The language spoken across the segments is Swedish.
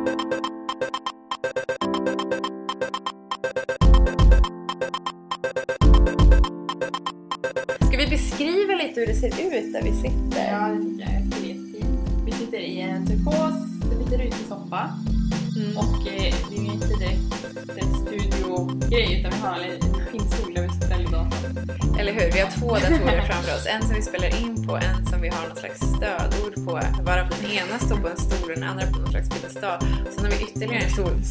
Ska vi beskriva lite hur det ser ut där vi sitter? Ja, det tycker jag. Jättefint. Vi sitter i en turkos, lite rutig soffa. Mm. Och eh, det är ju inte direkt en studiogrej utan vi har en skinnstol där vi ställer datorn. Eller hur? Vi har två datorer framför oss. En som vi spelar in på, en som vi har något slags stödord på. Varav den ena står på en stol och den andra på någon slags piedestal. Sen har vi ytterligare en stol.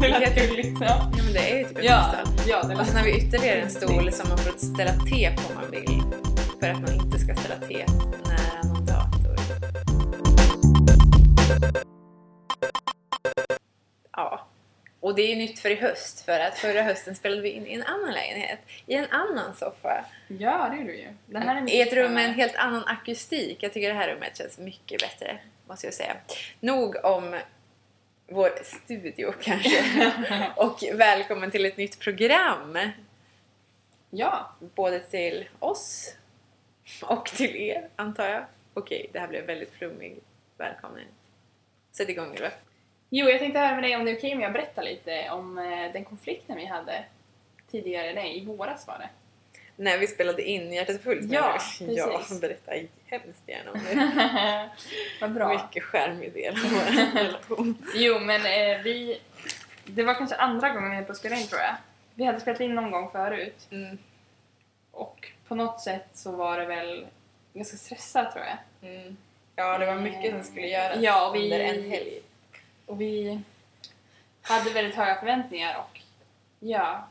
Det lät gulligt. Ja, Ja men det är ju typ en ja, piedestal. ja Och sen har vi ytterligare en stol som man får ställa te på om man vill. För att man inte ska ställa te nära någon dator. Och det är nytt för i höst för att förra hösten spelade vi in i en annan lägenhet. I en annan soffa. Ja, det är du ju. Den här är I ett rum med en helt annan akustik. Jag tycker det här rummet känns mycket bättre, måste jag säga. Nog om vår studio kanske. Och välkommen till ett nytt program. Ja, Både till oss och till er, antar jag. Okej, det här blev väldigt flummig. Välkommen. Sätt igång Ylva. Jo, jag tänkte höra med dig om det är okej om jag berättar lite om eh, den konflikten vi hade tidigare, nej, i våras var det. När vi spelade in Hjärtat är fullt. Ja, du? ja, precis. berätta hemskt gärna om det. Vad bra. Mycket skärmig del av vår relation. Jo, men eh, vi... Det var kanske andra gången vi höll på att spela in tror jag. Vi hade spelat in någon gång förut Mm. och på något sätt så var det väl ganska stressat tror jag. Mm. Ja, det var mycket som skulle göras Ja, vi- under en helg. Och vi hade väldigt höga förväntningar och ja,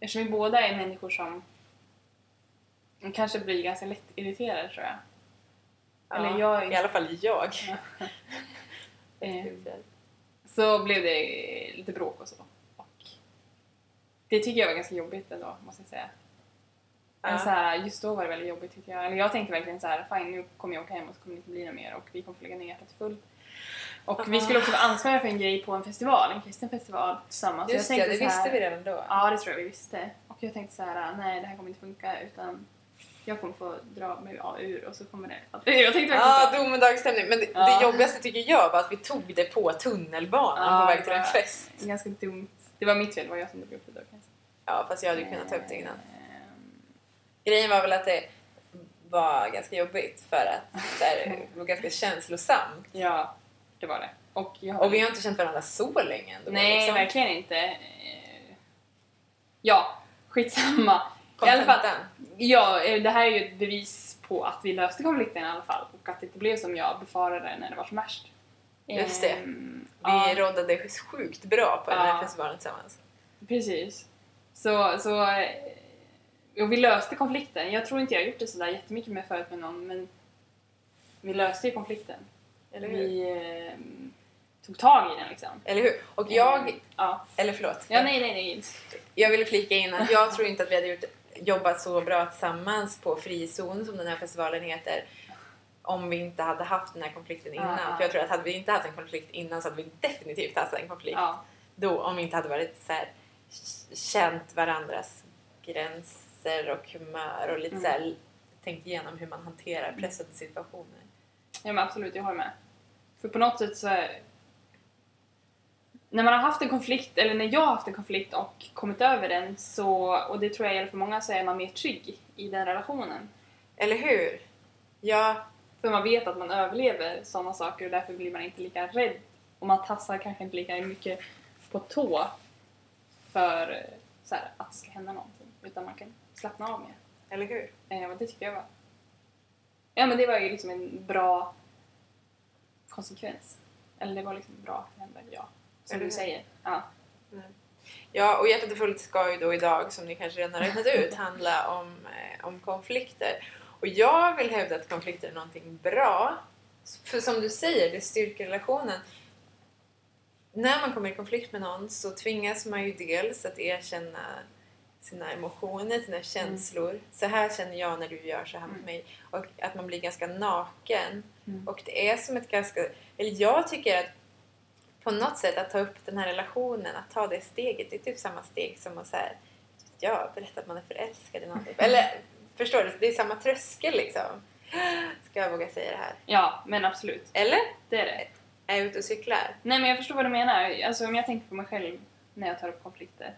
eftersom vi båda är människor som kanske blir ganska lätt irriterade tror jag. Eller jag- I alla fall jag. Eh, så blev det lite bråk och så. Och det tycker jag var ganska jobbigt ändå, måste jag säga. Eller Så här, just då var det väldigt jobbigt tyckte jag. Eller jag tänkte verkligen så här, fine nu kommer jag åka hem och så kommer det inte bli något mer och vi kommer få lägga ner hjärtat full. Och vi Ah. skulle också vara ansvariga för en grej på en festival, en kristen festival tillsammans. Så Just jag det, det så här- visste vi redan då. Ja, det tror jag vi visste. Och jag tänkte så här, nej det här kommer inte funka utan jag kommer få dra mig av ur och så kommer det. Jag tänkte verkligen så. domedagsstämning. Men det, Ja. det jobbigaste tycker jag var att vi tog det på tunnelbanan Ja, på väg till en fest. Ganska dumt. Det var mitt fel, det var jag som drog upp det då kan jag säga. Ja, fast jag hade ju kunnat ta upp det innan. Ehm, Grejen var väl att det var ganska jobbigt för att så det var ganska känslosamt. Ja, det var det. Och, jag Och vi har inte känt varandra så länge ändå. Nej, liksom. verkligen inte. Ja, skitsamma. I alla fall, ja, eh, det här är ju ett bevis på att vi löste konflikten i alla fall och att det inte blev som jag befarade när det var som värst. Just det. Ehm, Vi ja, roddade sjukt bra på den här Ja. festivalen tillsammans. Precis. Så, så eh, och vi löste konflikten. Jag tror inte jag har gjort det sådär jättemycket med förut med någon men vi löste ju konflikten. Eller hur? Vi eh, tog tag i den liksom. Eller hur? Och jag... Mm, Ja, Eller förlåt. ja nej nej nej. Jag ville flika in att jag tror inte att vi hade gjort, jobbat så bra tillsammans på Frizon som den här festivalen heter om vi inte hade haft den här konflikten innan. Ja. För jag tror att hade vi inte haft en konflikt innan så hade vi definitivt haft en konflikt Ja, då om vi inte hade varit så här, känt varandras gränser och humör och lite Mm. så här, tänkt igenom hur man hanterar pressade situationer. Ja men absolut, jag håller med. För på något sätt så är, när man har haft en konflikt, eller när jag har haft en konflikt och kommit över den så, och det tror jag gäller för många, så är man mer trygg i den relationen. Eller hur? Ja, För man vet att man överlever sådana saker och därför blir man inte lika rädd. Och man tassar kanske inte lika mycket på tå för eh, så här, att det ska hända någonting. Utan man kan slappna av mer. eller hur? Eh, och det tycker jag var... Ja men det var ju liksom en bra konsekvens. Eller det var liksom bra att det hände, ja. Som Eller du säger. Ja. Ja, och Hjärtat är fullt ska ju då idag, som ni kanske redan har räknat ut, handla om, eh, om konflikter. Och jag vill hävda att konflikter är någonting bra. För som du säger, det styrker relationen. När man kommer i konflikt med någon så tvingas man ju dels att erkänna sina emotioner, sina känslor. Så här känner jag när du gör så här mot Mm. mig. Och att man blir ganska naken. Mm. Och det är som ett ganska... Eller jag tycker att på något sätt att ta upp den här relationen, att ta det steget, det är typ samma steg som att så här, ja, berätta att man är förälskad i någon. Typ. Eller förstår du? Det är samma tröskel liksom. Ska jag våga säga det här? ja, men absolut. Eller? Det är det. är ute och cyklar. Nej men jag förstår vad du menar. Alltså om jag tänker på mig själv när jag tar upp konflikter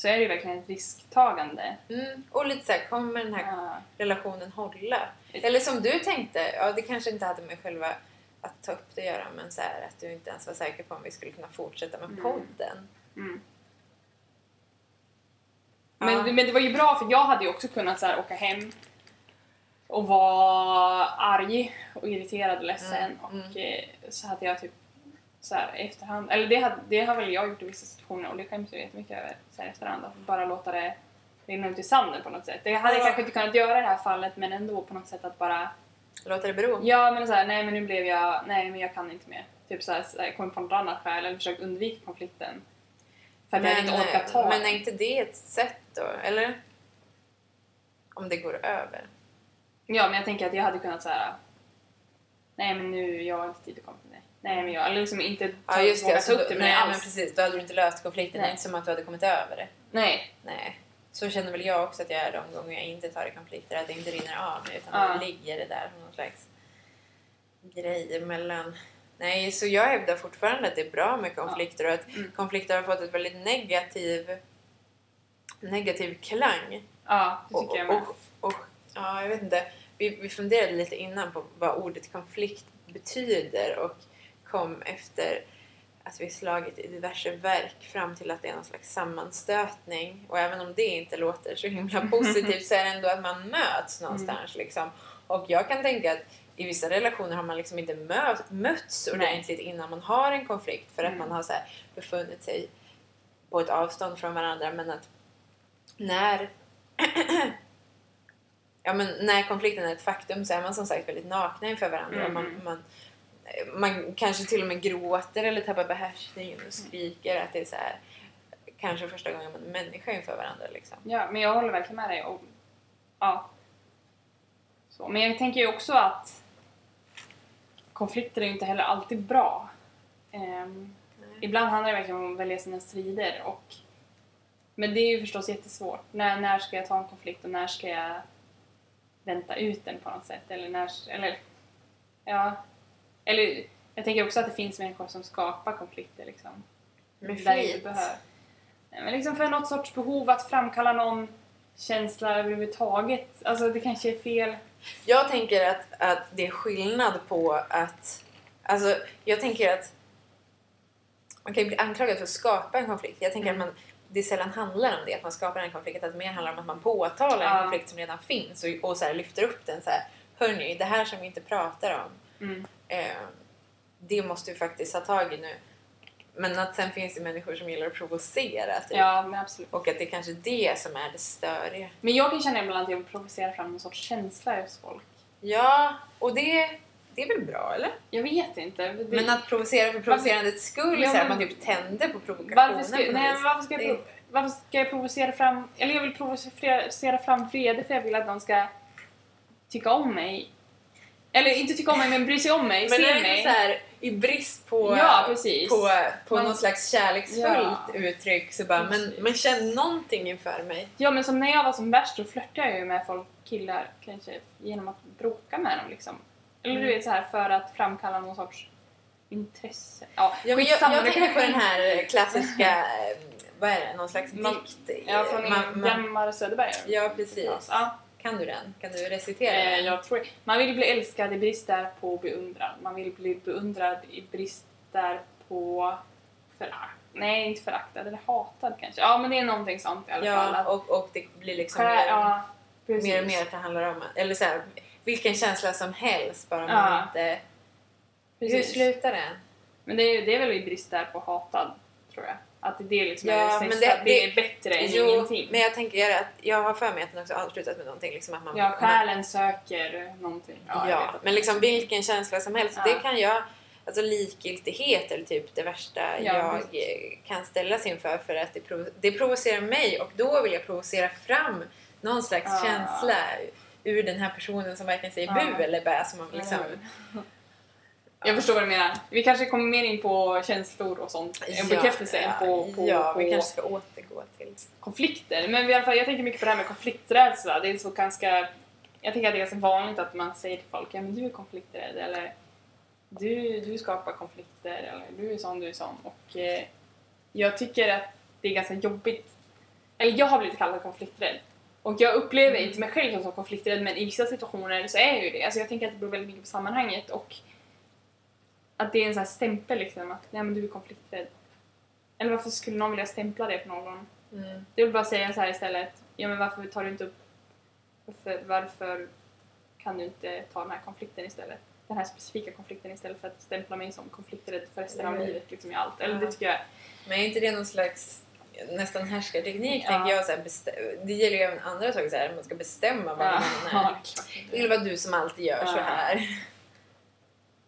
så är det ju verkligen ett risktagande. Mm. Och lite såhär, kommer den här Ja. relationen hålla? Eller som du tänkte, ja det kanske inte hade med själva att ta upp det att göra men så här, att du inte ens var säker på om vi skulle kunna fortsätta med Mm. podden. Mm. Ja. Men, men det var ju bra för jag hade ju också kunnat så här, åka hem och vara arg och irriterad och ledsen Mm, och mm. eh, så hade jag typ så här efterhand, eller det, hade, det har väl jag gjort i vissa situationer och det skäms jag jättemycket över så här efterhand att bara låta det rinna ut i sanden på något sätt. Det hade jag Ja. kanske inte kunnat göra i det här fallet men ändå på något sätt att bara Låta det bero. Ja men så här, nej men nu blev jag, nej men jag kan inte mer. Typ så här, så här kommit på något annat skäl eller försökt undvika konflikten. För att jag inte orkar ta men den. är inte det ett sätt då? Eller? Om det går över. Ja, men jag tänker att jag hade kunnat säga Nej men nu, jag har inte tid att komma. Nej men jag, eller liksom inte ta, Ja just det, våga alltså, ta upp det nej, med men alls. precis. Då hade du inte löst konflikten. Det Nej. är inte som att du hade kommit över det. Nej. Nej. Så känner väl jag också att jag är de gånger jag inte tar i konflikter. Att det inte rinner av mig utan Ja. det ligger det där som någon slags grej emellan. Nej, så jag hävdar fortfarande att det är bra med konflikter och att Mm. konflikter har fått ett väldigt negativ negativ klang. Ja, det tycker Och, jag med. och, och, ja, jag vet inte. Vi, vi funderade lite innan på vad ordet konflikt betyder och kom efter att vi slagit i diverse verk fram till att det är någon slags sammanstötning. Och även om det inte låter så himla positivt så är det ändå att man möts någonstans. Liksom. Och jag kan tänka att i vissa relationer har man liksom inte mö mötts Nej. ordentligt innan man har en konflikt för att Mm. man har så här befunnit sig på ett avstånd från varandra. Men att när ja, men när konflikten är ett faktum så är man som sagt väldigt nakna inför varandra. Och Man, Mm. man, man kanske till och med gråter eller tappar behärskningen och skriker. Att det är så här, kanske första gången man är människa inför varandra. Liksom. Ja, men jag håller verkligen med dig. Och, ja. Så, men jag tänker ju också att konflikter är ju inte heller alltid bra. Ehm, ibland handlar det verkligen om att välja sina strider. Och, men det är ju förstås jättesvårt. När, när ska jag ta en konflikt och när ska jag vänta ut den på något sätt? Eller när... Eller, ja. Eller jag tänker också att det finns människor som skapar konflikter liksom. Med Där flit. Nej, men liksom för något sorts behov att framkalla någon känsla överhuvudtaget. Alltså det kanske är fel. Jag tänker att, att det är skillnad på att... Alltså, jag tänker att man kan ju bli anklagad för att skapa en konflikt. Jag tänker Mm. att man, det sällan handlar om det, att man skapar en konflikt. Att det mer handlar om att man påtalar en Ja. konflikt som redan finns och, och så lyfter upp den. Så här, Hörni, det här som vi inte pratar om, Mm. eh, det måste vi faktiskt ta tag i nu. Men att sen finns det människor som gillar att provocera. Typ. Ja. Och att det är kanske är det som är det störiga. Men jag kan känna ibland att jag vill provocera fram någon sorts känsla hos folk. Ja, och det, det är väl bra, eller? Jag vet inte. Det, Men att provocera för provocerandets skull, Ja, men- man typ tänder på provokationen varför ska, på nej, varför, ska jag, Det- pro- varför ska jag provocera fram... Eller jag vill provocera fram vrede för jag vill att någon ska tycka om mig. Eller inte tycka om mig, men bry sig om mig, Men se mig. inte så här, i brist på, Ja, på, på Man- något slags kärleksfullt Ja. uttryck så bara, men, Precis. men känn någonting inför mig. Ja men som när jag var som värst då flörtade jag ju med folk, killar kanske, genom att bråka med dem liksom. Eller Mm. du vet så här för att framkalla någon sorts intresse. Ja, Ja, men jag, jag tänker på den här klassiska, vad är det, någon slags Man- dikt? Ja, från Hjalmar Söderberg. Ja, precis. Ja, Kan du den? Kan du recitera eh, den? jag tror Man vill bli älskad i brist där på beundrad. Man vill bli beundrad i brist där på förakt. Nej, inte föraktad, eller hatad kanske. Ja, men det är någonting sånt i alla fall. Ja, och, och det blir liksom mer, ja, mer och mer att det handlar om, eller så här, vilken känsla som helst bara man Ja. inte... Hur Precis. slutar den? Men det är, det är väl i brist där på hatad, tror jag. Att det liksom Ja, är det sista, det- det, är bättre än Jo, ingenting. men jag tänker att jag har för mig att den också avslutas med någonting liksom att man... Ja, själen söker någonting. Ja, Ja, men liksom vilken känsla som helst. Ja. Det kan jag... Alltså likgiltighet är typ det värsta Ja, jag eh, kan ställas inför för att det, provo- det provocerar mig och då vill jag provocera fram någon slags känsla ur den här personen som varken säger bu eller bä som man liksom... Jag förstår vad du menar. Vi kanske kommer mer in på känslor och sånt. En bekräftelse än på, på, ja, på vi kanske ska återgå till... konflikter. Men i alla fall, jag tänker mycket på det här med konflikträdsla. Det är så ganska... Jag tänker att det är så vanligt att man säger till folk ja men du är konflikträdd eller du, du skapar konflikter, eller du är sån, du är sån. Och eh, jag tycker att det är ganska jobbigt. Eller jag har blivit kallad konflikträdd. Och jag upplever Mm. inte mig själv som konflikträdd men i vissa situationer så är jag ju det. Alltså jag tänker att det beror väldigt mycket på sammanhanget och att det är en sån här stämpel liksom att nej men du är konflikträdd. Eller varför skulle någon vilja stämpla det på någon? Mm. Jag vill bara säga så här istället. Ja men varför tar du inte upp... Varför, varför kan du inte ta den här konflikten istället? Den här specifika konflikten istället för att stämpla mig som konflikträdd för resten av Mm. livet liksom i allt. Eller Ja. det tycker jag... Men är inte det någon slags nästan härskarteknik Ja. tänker jag? Så här, det gäller ju även andra saker, så här, man ska bestämma vad Ja, man är. ja. Det bara du som alltid gör så Ja. här.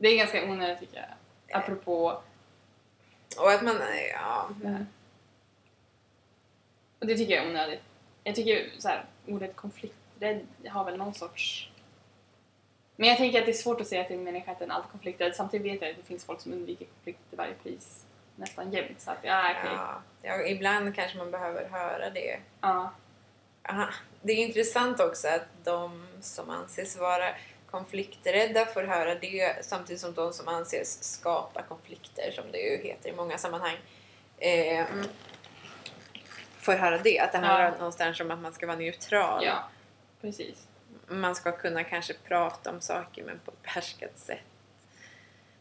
Det är ganska onödigt tycker jag. Apropå... Och att man, ja. Mm. Och det tycker jag är onödigt. Jag tycker så här, ordet konflikträdd har väl någon sorts... Men jag tänker att det är svårt att säga till en människa att den alltid konflikträdd. Samtidigt vet jag att det finns folk som undviker konflikt till varje pris. Nästan jämt. Så att, ja, okej. Ja. ja, ibland kanske man behöver höra det. Ja. Aha. Det är intressant också att de som anses vara konflikträdda får höra det samtidigt som de som anses skapa konflikter, som det ju heter i många sammanhang, eh, får höra det. Att det handlar Ja. någonstans om att man ska vara neutral. ja, precis. Man ska kunna kanske prata om saker men på ett behärskat sätt.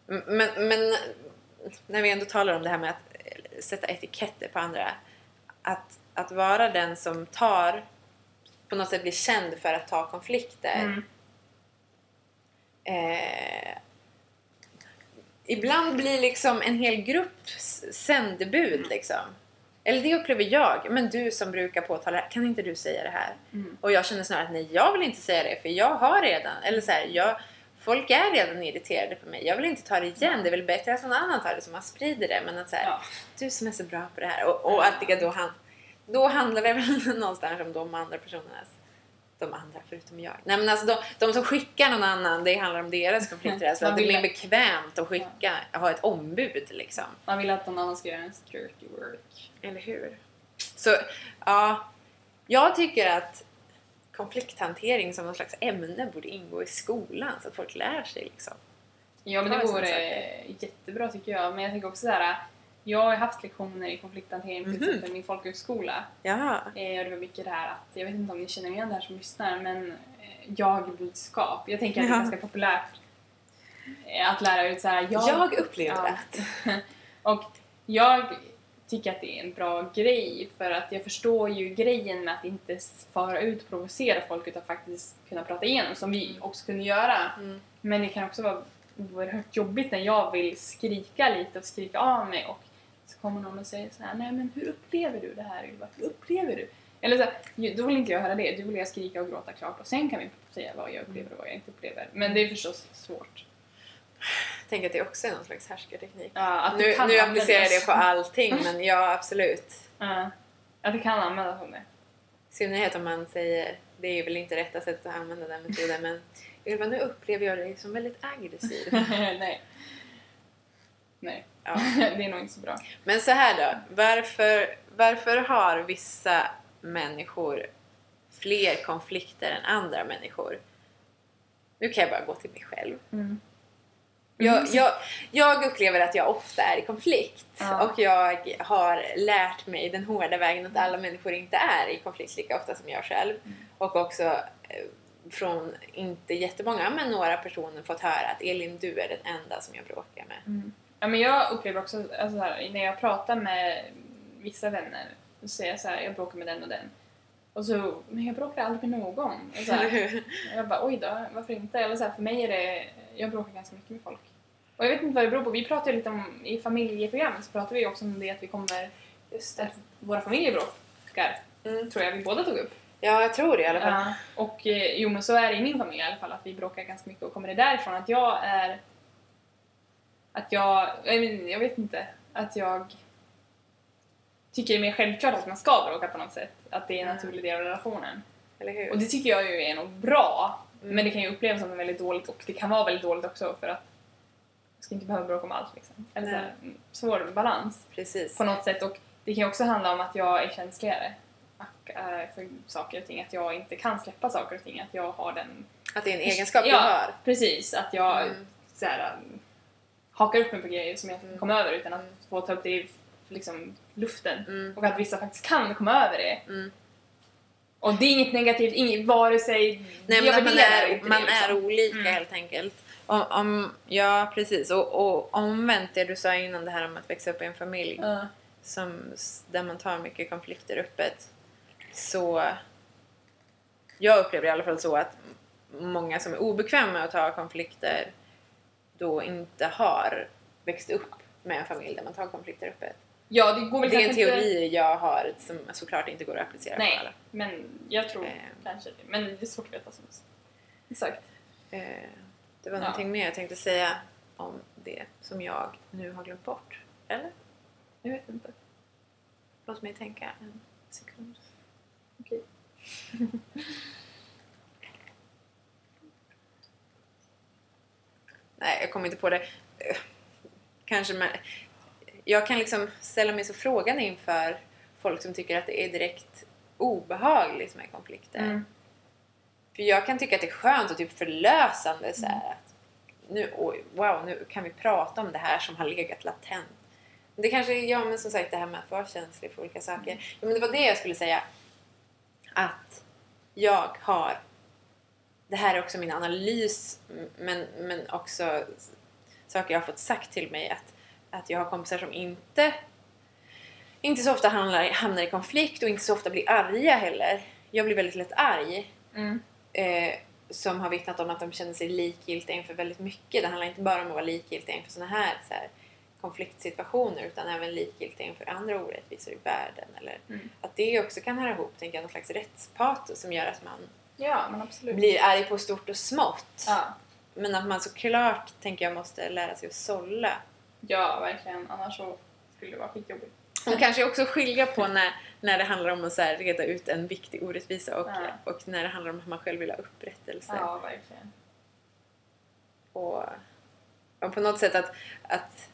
Men, men när vi ändå talar om det här med att eh, sätta etiketter på andra. Att, att vara den som tar, på något sätt blir känd för att ta konflikter. Mm. Eh, ibland blir liksom en hel grupp sändebud liksom. Eller det upplever jag. Men du som brukar påtala kan inte du säga det här? Mm. Och jag känner snarare att nej, jag vill inte säga det för jag har redan, eller så här, jag, folk är redan irriterade på mig. Jag vill inte ta det igen. Det är väl bättre att någon annan tar det som man sprider det. Men att så här, Ja. du som är så bra på det här. Och, och att det då, han, då handlar det väl någonstans om de andra personernas de andra förutom jag. Nej men alltså de, de som skickar någon annan, det handlar om deras konflikter. Alltså att det blir bekvämt att skicka, ha ett ombud liksom. Man vill att någon annan ska göra en dirty work. Eller hur? Så, ja. Jag tycker att konflikthantering som någon slags ämne borde ingå i skolan så att folk lär sig liksom. Ja men det vore jättebra tycker jag. Men jag tänker också så här. Jag har haft lektioner i konflikthantering Mhm. exempel i min folkhögskola. Ja. Eh, och det var mycket det här att, jag vet inte om ni känner igen det här som lyssnar, men eh, jag-budskap. Jag tänker att det är ganska populärt eh, att lära ut så här. Jag, upplever Ja. att... Och jag tycker att det är en bra grej för att jag förstår ju grejen med att inte fara ut och provocera folk utan faktiskt kunna prata igenom som vi också kunde göra. Mm. Men det kan också vara oerhört jobbigt när jag vill skrika lite och skrika av mig och så kommer någon och säger så här: nej men hur upplever du det här Ylva? Hur upplever du? Eller så här, då vill inte jag höra det, då vill jag skrika och gråta klart och sen kan vi säga vad jag upplever och vad jag inte upplever. Men det är förstås svårt. Tänker att det också är någon slags härskarteknik. Ja, Nu, nu applicerar jag det på allting men ja absolut. Ja, att det kan användas som det. I synnerhet om man säger, det är väl inte rätta sättet att använda den metoden men Ylva nu upplever jag dig som väldigt aggressiv. Nej. Nej, Ja. det är nog inte så bra. Men så här då, varför, varför har vissa människor fler konflikter än andra människor? Nu kan jag bara gå till mig själv. Mm. Jag, jag, jag upplever att jag ofta är i konflikt Ja. och jag har lärt mig den hårda vägen att alla människor inte är i konflikt lika ofta som jag själv. Mm. Och också eh, från, inte jättemånga, men några personer fått höra att Elin, du är den enda som jag bråkar med. Mm. Ja, men jag upplever också, alltså så här, när jag pratar med vissa vänner, så säger jag så här, jag bråkar med den och den. Och så, men jag bråkar aldrig med någon. Och så här, jag bara, oj då, varför inte? Eller så här, för mig är det, jag bråkar ganska mycket med folk. Och jag vet inte vad det beror på. Vi pratar ju lite om, i familjeprogrammet så pratar vi också om det att vi kommer, Just att våra familjer bråkar. Mm. Tror jag vi båda tog upp. Ja, jag tror det i alla fall. Ja, och eh, jo men så är det i min familj i alla fall att vi bråkar ganska mycket och kommer det därifrån att jag är att jag, jag vet- jag vet inte, att jag tycker det är mer självklart att man ska bråka på något sätt. Att det är en Ja. naturlig del av relationen. Och det tycker jag ju är nog bra. Mm. Men det kan ju upplevas som väldigt dåligt och det kan vara väldigt dåligt också för att jag ska inte behöva bråka om allt liksom. Eller så här, mm, svår balans Precis. på något sätt. Och det kan ju också handla om att jag är känsligare eh, för saker och ting. Att jag inte kan släppa saker och ting. Att jag har den... Att det är en egenskap ja, du har. precis. Att jag Mm. så här, um, hakar upp mig på grejer som jag inte Mm. över utan att få ta upp det i liksom, luften. Mm. Och att vissa faktiskt kan komma över det. Mm. Och det är inget negativt, inget, vare sig... Nej men man är, inte man det, liksom. är olika Mm. helt enkelt. Om, om, ja precis och, och omvänt det du sa innan det här om att växa upp i en familj Ja. som, där man tar mycket konflikter öppet. Så jag upplever i alla fall så att många som är obekväma med att ta konflikter då inte har växt upp med en familj där man tar konflikter öppet. ja, det går väl Det är en kanske inte- teori jag har som såklart inte går att applicera Nej. på alla. Men jag tror Eh. kanske det. Men det är svårt att veta som. Exakt. Eh, det var Ja. någonting mer jag tänkte säga om det som jag nu har glömt bort. Eller? Jag vet inte. Låt mig tänka en sekund. Okej. Nej, jag kommer inte på det. Eh, Kanske men Jag kan liksom ställa mig så frågan inför folk som tycker att det är direkt obehagligt med konflikter. Mm. För jag kan tycka att det är skönt och typ förlösande så här, att nu, oj, wow, nu kan vi prata om det här som har legat latent. Det kanske, ja men som sagt det här med att vara känslig för olika saker. Mm. Ja, men det var det jag skulle säga. Att jag har, det här är också min analys men, men också saker jag har fått sagt till mig att, att jag har kompisar som inte inte så ofta hamnar, hamnar i konflikt och inte så ofta blir arga heller. Jag blir väldigt lätt arg Mm. eh, som har vittnat om att de känner sig likgiltiga inför väldigt mycket. Det handlar inte bara om att vara likgiltiga inför såna här, så här konfliktsituationer utan även likgiltiga inför andra orättvisor i världen. Eller Mm. att det också kan höra ihop, tänker jag, någon slags rättspatos som gör att man Ja, men absolut. blir arg på stort och smått. Ja. Men att man såklart, tänker jag, måste lära sig att sålla. ja, verkligen. Annars så skulle det vara skitjobbigt. Och kanske också skilja på när, när det handlar om att så här reda ut en viktig orättvisa och, Ja. och när det handlar om att man själv vill ha upprättelse. Ja, verkligen. Och, och på något sätt att, att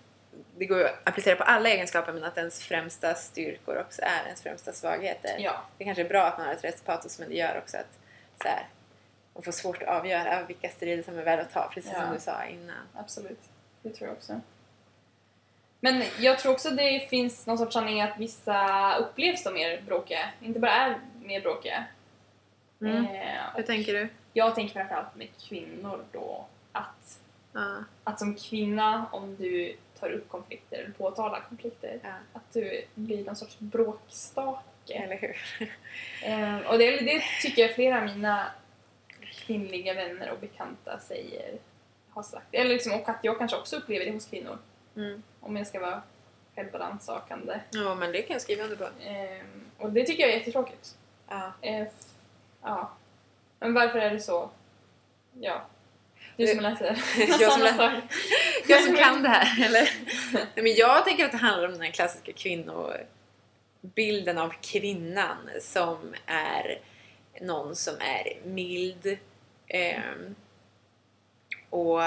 det går att applicera på alla egenskaper men att ens främsta styrkor också är ens främsta svagheter. Ja. Det kanske är bra att man har ett rättspatos men det gör också att så här, man får svårt att avgöra vilka strider som är värda att ta, precis Ja. som du sa innan. Absolut. Det tror jag också. Men jag tror också det finns någon sorts sanning att vissa upplevs som mer bråkiga. Inte bara är mer bråkiga. Mm. Eh, Hur och tänker du? jag tänker framförallt med kvinnor då att, Ja. att som kvinna om du tar upp konflikter eller påtalar konflikter Ja. att du blir någon sorts bråkstake. Eller hur? Eh, och det, det tycker jag flera av mina kvinnliga vänner och bekanta säger har sagt. Eller liksom, och att jag kanske också upplever det hos kvinnor. Mm. Om jag ska vara självbalanssakande. Ja, men det kan jag skriva under på. Eh, och det tycker jag är jättetråkigt. Ja. Eh, f- ja. Men varför är det så? Ja. Du som läser. Jag som Samma lä- sak. Jag som kan det här, eller? Nej, men jag tänker att det handlar om den här klassiska bilden av kvinnan som är någon som är mild eh, och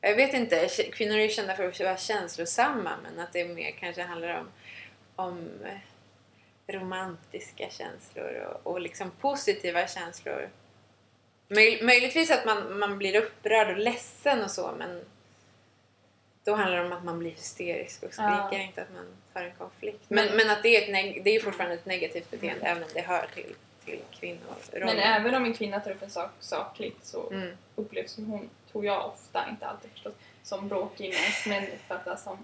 jag vet inte, kvinnor är ju kända för att vara känslosamma men att det mer kanske handlar om, om romantiska känslor och, och liksom positiva känslor. Möj, möjligtvis att man, man blir upprörd och ledsen och så men då handlar det om att man blir hysterisk och skriker, Ja. inte att man tar en konflikt. Men, Men- men att det är, ett det är fortfarande ett negativt beteende även om det hör till, till kvinnorollen. Men även om en kvinna tar upp en sak sakligt så Mm. upplevs hon, tror jag ofta, inte alltid förstås, som bråkig medan män uppfattas som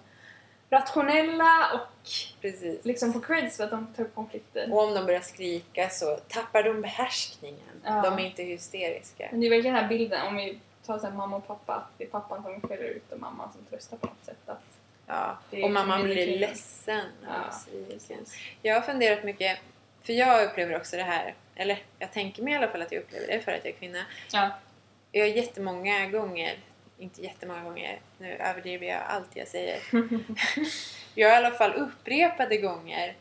rationella och Precis. liksom på creds för att de tar upp konflikter. Och om de börjar skrika så tappar de behärskningen. Ja. De är inte hysteriska. Men det är verkligen den här bilden, om vi tar så här mamma och pappa, att det är pappan som skäller ut och mamman som tröstar på något sätt. Att Ja. Och mamman kvinnor, blir ledsen. Ja. Jag har funderat mycket, för jag upplever också det här, eller jag tänker mig i alla fall att jag upplever det för att jag är kvinna. Ja. Jag har jättemånga gånger, inte jättemånga gånger, nu överdriver jag allt jag säger. jag har i alla fall upprepade gånger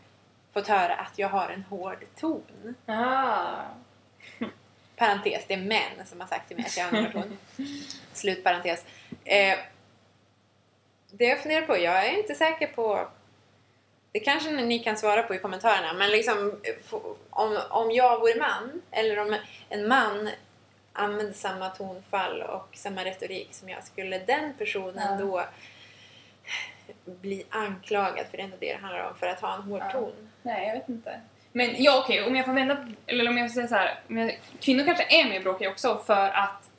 fått höra att jag har en hård ton. Ah. Parentes, det är män som har sagt till mig att jag har en ton. Slut parentes. Eh, det jag funderar på, jag är inte säker på det kanske ni kan svara på i kommentarerna men liksom eh, om, om jag vore man eller om en man använder samma tonfall och samma retorik som jag, skulle den personen Ja. då bli anklagad, för det är ändå det det handlar om, för att ha en hård Ja. ton? Nej, jag vet inte. Men ja, okej, om jag får vända, eller om jag får säga så här, jag, kvinnor kanske är mer bråkiga också för att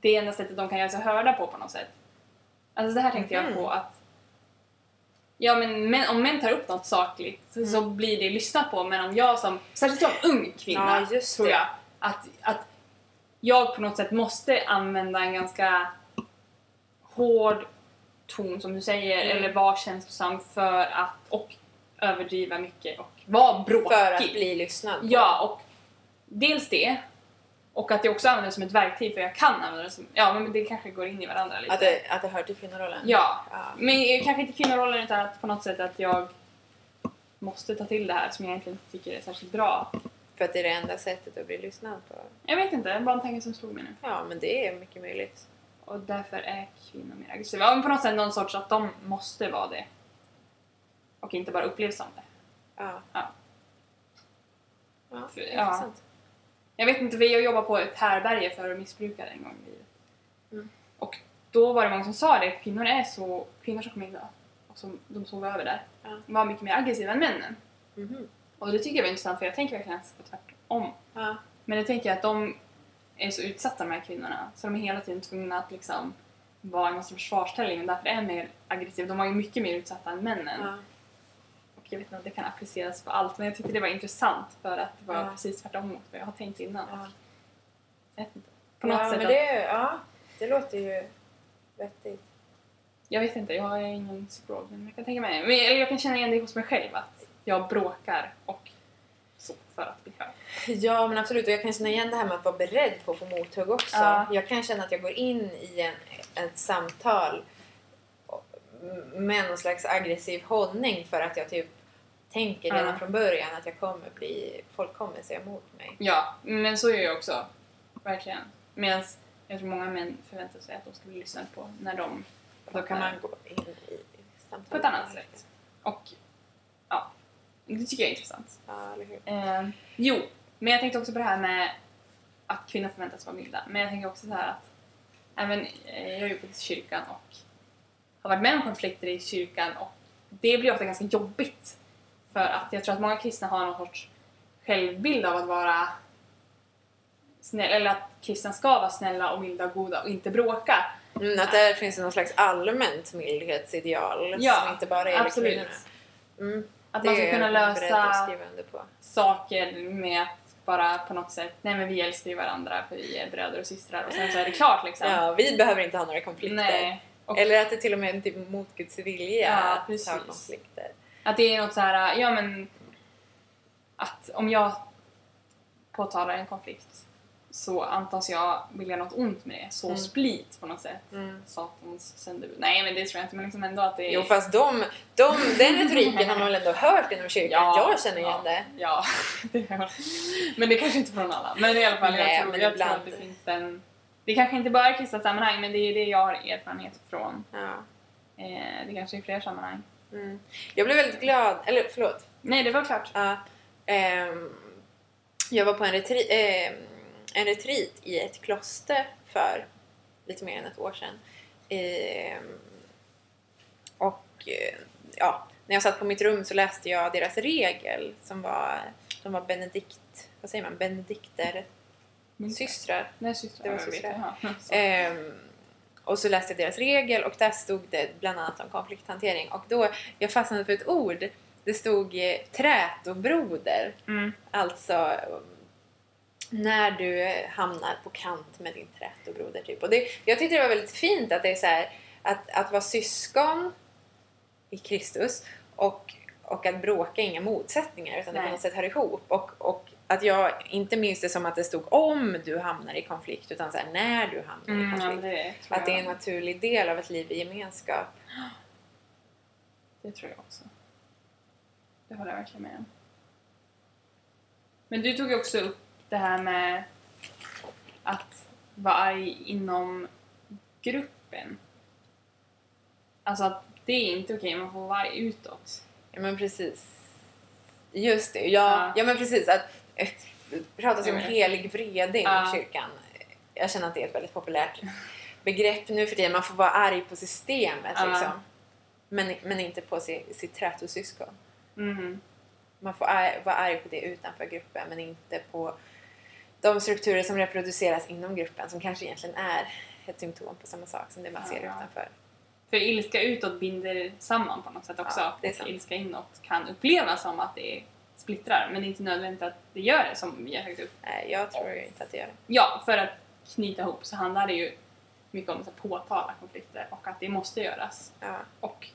det är enda sättet de kan göra sig hörda på på något sätt. Alltså det här tänkte jag Mhm. på att Ja men män, om män tar upp något sakligt så, så Mm. blir det lyssnat på men om jag som, särskilt som ung kvinna Ja, just tror jag att, att jag på något sätt måste använda en ganska hård ton som du säger Mm. eller vara känslosam för att och överdriva mycket och vara bråkig. För att bli lyssnad på. Ja, och dels det och att jag också använder det som ett verktyg för jag kan använda det som, ja men det kanske går in i varandra lite. Att det, att det hör till kvinnorollen? Ja, Ja. men kanske inte kvinnorollen utan att på något sätt att jag måste ta till det här som jag egentligen inte tycker är särskilt bra. För att det är det enda sättet att bli lyssnad på? Jag vet inte, det bara en tanke som slog mig nu. Ja, men det är mycket möjligt. Och därför är kvinnor mer aggressiva. Ja, men på något sätt någon sorts att de måste vara det. Och inte bara upplevs som det. Ja. Ja. Ja, För- ja. Jag vet inte, för jag jobbade på ett härbärge för missbrukare en gång i livet. Mm. Och då var det många som sa det, kvinnor är så, kvinnor som kom in och som de sov över där, Ja. var mycket mer aggressiva än männen. Mhm. Och det tycker jag var intressant för jag tänker verkligen tvärtom. Ja. Men jag tänker att de är så utsatta de här kvinnorna så de är hela tiden tvungna att liksom vara i någon sorts försvarsställning och därför är mer aggressiva. De var ju mycket mer utsatta än männen. Ja. Jag vet inte om det kan appliceras på allt men jag tyckte det var intressant för att det var Ja. precis tvärtom mot vad jag har tänkt innan. Ja. Jag vet inte. På något ja, sätt men att, det, ja, det låter ju vettigt. Jag vet inte, jag är ingen psykolog men jag kan tänka mig men, Eller jag kan känna igen det hos mig själv att jag bråkar och så för att bli hörd. Ja, men absolut. Och jag kan känna igen det här med att vara beredd på att få mothugg också. Ja. Jag kan känna att jag går in i en, ett samtal med någon slags aggressiv hållning för att jag typ tänker redan Ja. från början att jag kommer bli... Folk kommer säga emot mig. Ja, men så är jag också. Verkligen. Medan jag tror många män förväntar sig att de ska bli lyssnade på när de Då kan man gå in i samtalet. på ett annat sätt. Och ja, det tycker jag är intressant. Ja, eller hur? Eh, jo, men jag tänkte också på det här med att kvinnor förväntas vara milda. Men jag tänker också så här att även, eh, jag har jobbat i kyrkan och har varit med om konflikter i kyrkan och det blir ofta ganska jobbigt. För att jag tror att många kristna har någon sorts självbild av att vara snäll, eller att kristna ska vara snälla och milda och goda och inte bråka. Mm, att där finns det någon slags allmänt mildhetsideal Ja, som inte bara gäller absolut. Mm, Att man ska är kunna lösa saker med att bara på något sätt, nej men vi älskar ju varandra för vi är bröder och systrar och sen så är det klart liksom. Ja, vi behöver inte ha några konflikter. Nej. Och Eller att det till och med är typ mot Guds vilja Ja, att ha konflikter. Att det är något så här, ja men att om jag påtalar en konflikt så antas jag vilja något ont med det. Så Mm. split på något sätt. Mm. Satans sändebud. Nej men det tror jag inte men liksom ändå att det är... Jo fast de, de, den retoriken har man väl ändå hört inom kyrkan? Ja, jag känner igen ja, det. Ja, det gör Men det är kanske inte från alla. Men i alla fall, Nej, jag, tror, jag tror ibland. att det finns en... Det kanske inte bara är kristna sammanhang men det är det jag har erfarenhet från. Ja. Eh, det kanske är fler sammanhang. Mm. Jag blev väldigt glad, eller förlåt. Nej, det var klart. Ja, ehm, jag var på en, retri, ehm, en retreat i ett kloster för lite mer än ett år sedan. Ehm, och eh, ja, när jag satt på mitt rum så läste jag deras regel som var, de var benedikt, vad säger man, benedikter systrar. Nej, systrar. Det var systrar. Ehm, och så läste jag deras regel och där stod det bland annat om konflikthantering och då, jag fastnade för ett ord. Det stod eh, trätobroder. Mm. Alltså när du hamnar på kant med din trätobroder typ. Och det, jag tyckte det var väldigt fint att det är så här, att, att vara syskon i Kristus och, och att bråka är inga motsättningar utan det på Nej. något sätt hör ihop. Och, och att jag inte minns det som att det stod om du hamnar i konflikt utan så här, när du hamnar i Mm, ja, konflikt. det Att det är en naturlig del av ett liv i gemenskap. Det tror jag också. Det håller jag verkligen med om. Men du tog ju också upp det här med att vara arg inom gruppen. Alltså att det är inte okej, man får vara arg utåt. Ja men precis. Just det, ja, Ja. ja. men precis. Att, eh, det pratas om vet. helig vrede inom Ja. kyrkan. jag känner att det är ett väldigt populärt begrepp nu för tiden. Man får vara arg på systemet Ja. liksom. Men, men inte på sitt, sitt trätosyskon. Mhm. Man får ar- vara arg på det utanför gruppen men inte på de strukturer som reproduceras inom gruppen som kanske egentligen är ett symptom på samma sak som det man ser Ja. utanför. För ilska utåt binder samman på något sätt också. Ja, det är och ilska inåt kan upplevas som att det splittrar, men det är inte nödvändigt att det gör det som vi har tagit upp. Nej, jag tror ju inte att det gör det. Ja, för att knyta ihop så handlar det ju mycket om att påtala konflikter och att det måste göras. Ja. Och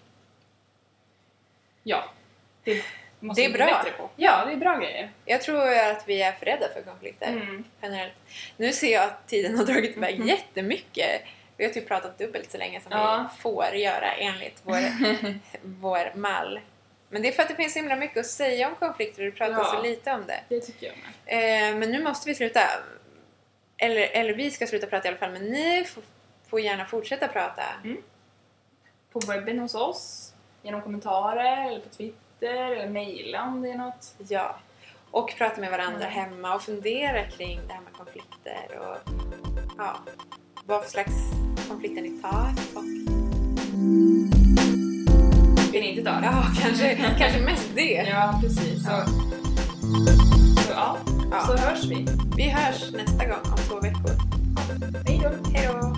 ja, det måste Det är bra. bli bättre på. Ja, det är bra grejer. Jag tror att vi är för rädda för konflikter Mm. generellt. Nu ser jag att tiden har dragit iväg Mhm. jättemycket. Vi har typ pratat dubbelt så länge som Ja. vi får göra enligt vår, vår mall. Men det är för att det finns så himla mycket att säga om konflikter och du pratar Ja. så lite om det. Det tycker jag med. Eh, men nu måste vi sluta. Eller, eller vi ska sluta prata i alla fall, men ni får, får gärna fortsätta prata. På webben hos oss, genom kommentarer eller på Twitter eller mejla om det är något. Ja. Och prata med varandra Mm. hemma och fundera kring det här med konflikter och ja, vad för slags konflikter ni tar. Och, vilken 90-tal? Ja, kanske, kanske mest det. Ja, precis. Så. Ja. Så, ja. ja. så hörs vi. Vi hörs nästa gång om två veckor. Hej då. Hej då.